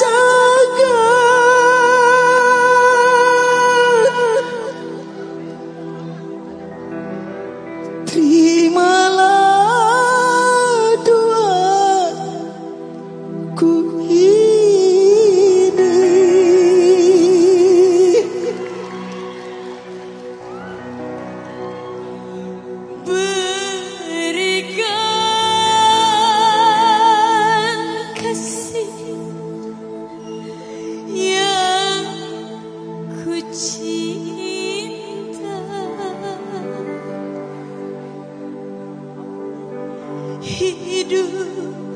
jaga Terima hidup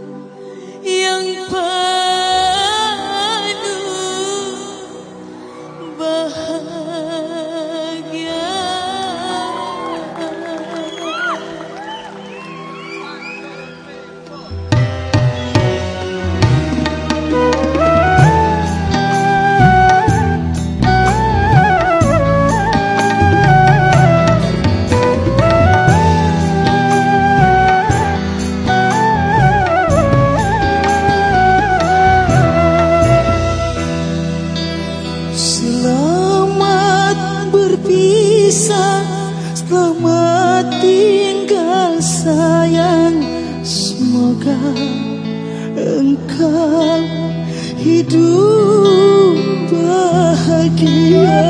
Selamat tinggal sayang Semoga engkau hidup bahagia